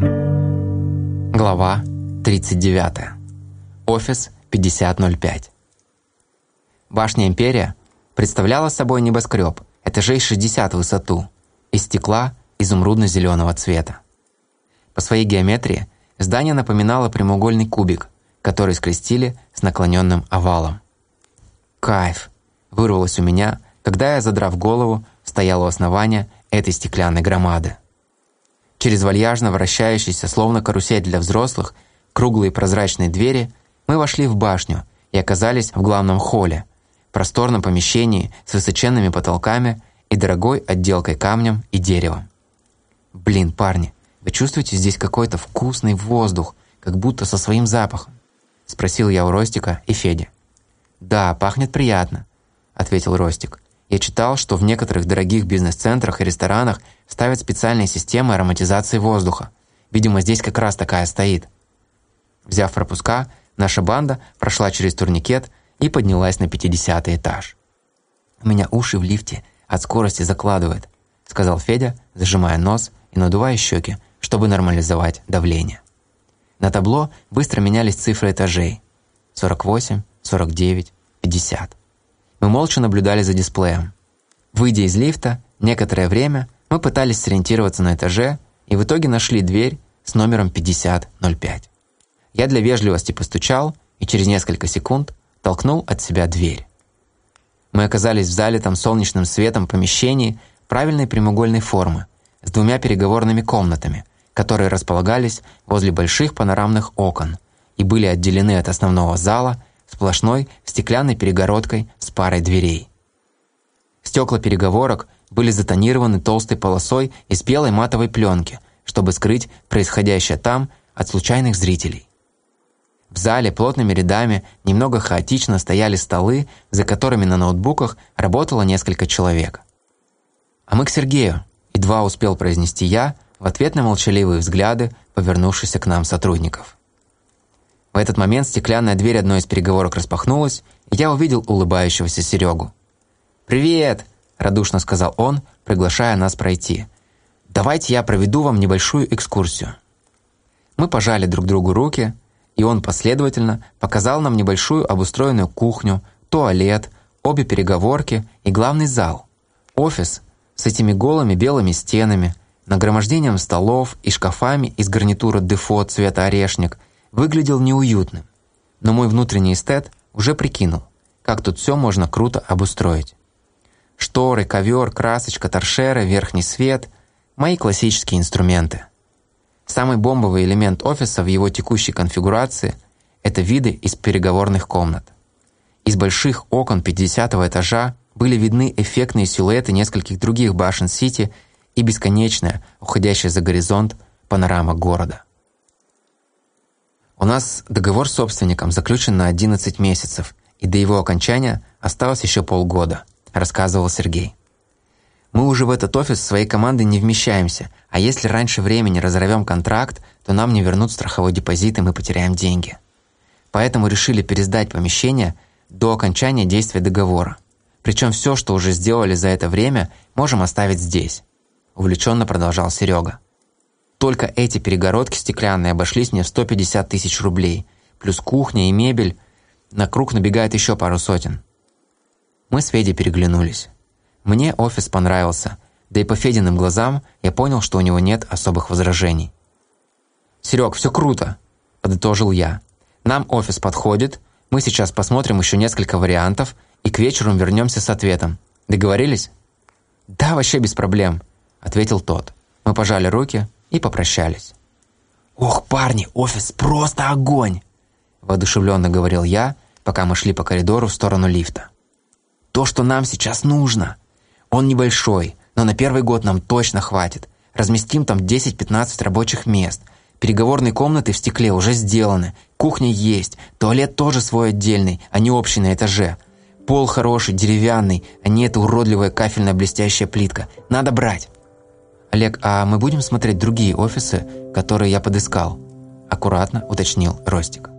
Глава 39. Офис 5005. Башня «Империя» представляла собой небоскреб этажей 60 в высоту, из стекла изумрудно-зеленого цвета. По своей геометрии здание напоминало прямоугольный кубик, который скрестили с наклоненным овалом. «Кайф!» – вырвалось у меня, когда я, задрав голову, стоял у основания этой стеклянной громады. Через вальяжно вращающиеся, словно карусель для взрослых, круглые прозрачные двери, мы вошли в башню и оказались в главном холле, просторном помещении с высоченными потолками и дорогой отделкой камнем и деревом. Блин, парни, вы чувствуете здесь какой-то вкусный воздух, как будто со своим запахом? Спросил я у Ростика и Феди. «Да, пахнет приятно», — ответил Ростик. Я читал, что в некоторых дорогих бизнес-центрах и ресторанах ставят специальные системы ароматизации воздуха. Видимо, здесь как раз такая стоит. Взяв пропуска, наша банда прошла через турникет и поднялась на 50 этаж. «У меня уши в лифте от скорости закладывает», сказал Федя, зажимая нос и надувая щеки, чтобы нормализовать давление. На табло быстро менялись цифры этажей. 48, 49, 50. Мы молча наблюдали за дисплеем. Выйдя из лифта, некоторое время мы пытались сориентироваться на этаже и в итоге нашли дверь с номером 5005. Я для вежливости постучал и через несколько секунд толкнул от себя дверь. Мы оказались в залитом солнечным светом помещении правильной прямоугольной формы с двумя переговорными комнатами, которые располагались возле больших панорамных окон и были отделены от основного зала сплошной стеклянной перегородкой с парой дверей. Стекла переговорок были затонированы толстой полосой из белой матовой пленки, чтобы скрыть происходящее там от случайных зрителей. В зале плотными рядами немного хаотично стояли столы, за которыми на ноутбуках работало несколько человек. «А мы к Сергею», – едва успел произнести я в ответ на молчаливые взгляды повернувшихся к нам сотрудников. В этот момент стеклянная дверь одной из переговорок распахнулась, и я увидел улыбающегося Серегу. «Привет!» – радушно сказал он, приглашая нас пройти. «Давайте я проведу вам небольшую экскурсию». Мы пожали друг другу руки, и он последовательно показал нам небольшую обустроенную кухню, туалет, обе переговорки и главный зал. Офис с этими голыми белыми стенами, нагромождением столов и шкафами из гарнитура дефо цвета орешник – выглядел неуютным, но мой внутренний эстет уже прикинул, как тут все можно круто обустроить. Шторы, ковер, красочка, торшеры, верхний свет – мои классические инструменты. Самый бомбовый элемент офиса в его текущей конфигурации – это виды из переговорных комнат. Из больших окон 50 этажа были видны эффектные силуэты нескольких других башен Сити и бесконечная, уходящая за горизонт, панорама города. У нас договор с собственником заключен на 11 месяцев, и до его окончания осталось еще полгода», – рассказывал Сергей. «Мы уже в этот офис своей командой не вмещаемся, а если раньше времени разорвем контракт, то нам не вернут страховой депозит, и мы потеряем деньги. Поэтому решили пересдать помещение до окончания действия договора. Причем все, что уже сделали за это время, можем оставить здесь», – увлеченно продолжал Серега. Только эти перегородки стеклянные обошлись мне в 150 тысяч рублей. Плюс кухня и мебель. На круг набегает еще пару сотен. Мы с Федей переглянулись. Мне офис понравился, да и по Фединым глазам я понял, что у него нет особых возражений. «Серег, все круто!» – подытожил я. «Нам офис подходит, мы сейчас посмотрим еще несколько вариантов и к вечеру вернемся с ответом. Договорились?» «Да, вообще без проблем», – ответил тот. Мы пожали руки, и попрощались. «Ох, парни, офис просто огонь!» воодушевленно говорил я, пока мы шли по коридору в сторону лифта. «То, что нам сейчас нужно. Он небольшой, но на первый год нам точно хватит. Разместим там 10-15 рабочих мест. Переговорные комнаты в стекле уже сделаны, кухня есть, туалет тоже свой отдельный, а не общий на этаже. Пол хороший, деревянный, а не эта уродливая кафельная блестящая плитка. Надо брать!» «Олег, а мы будем смотреть другие офисы, которые я подыскал?» Аккуратно уточнил Ростик.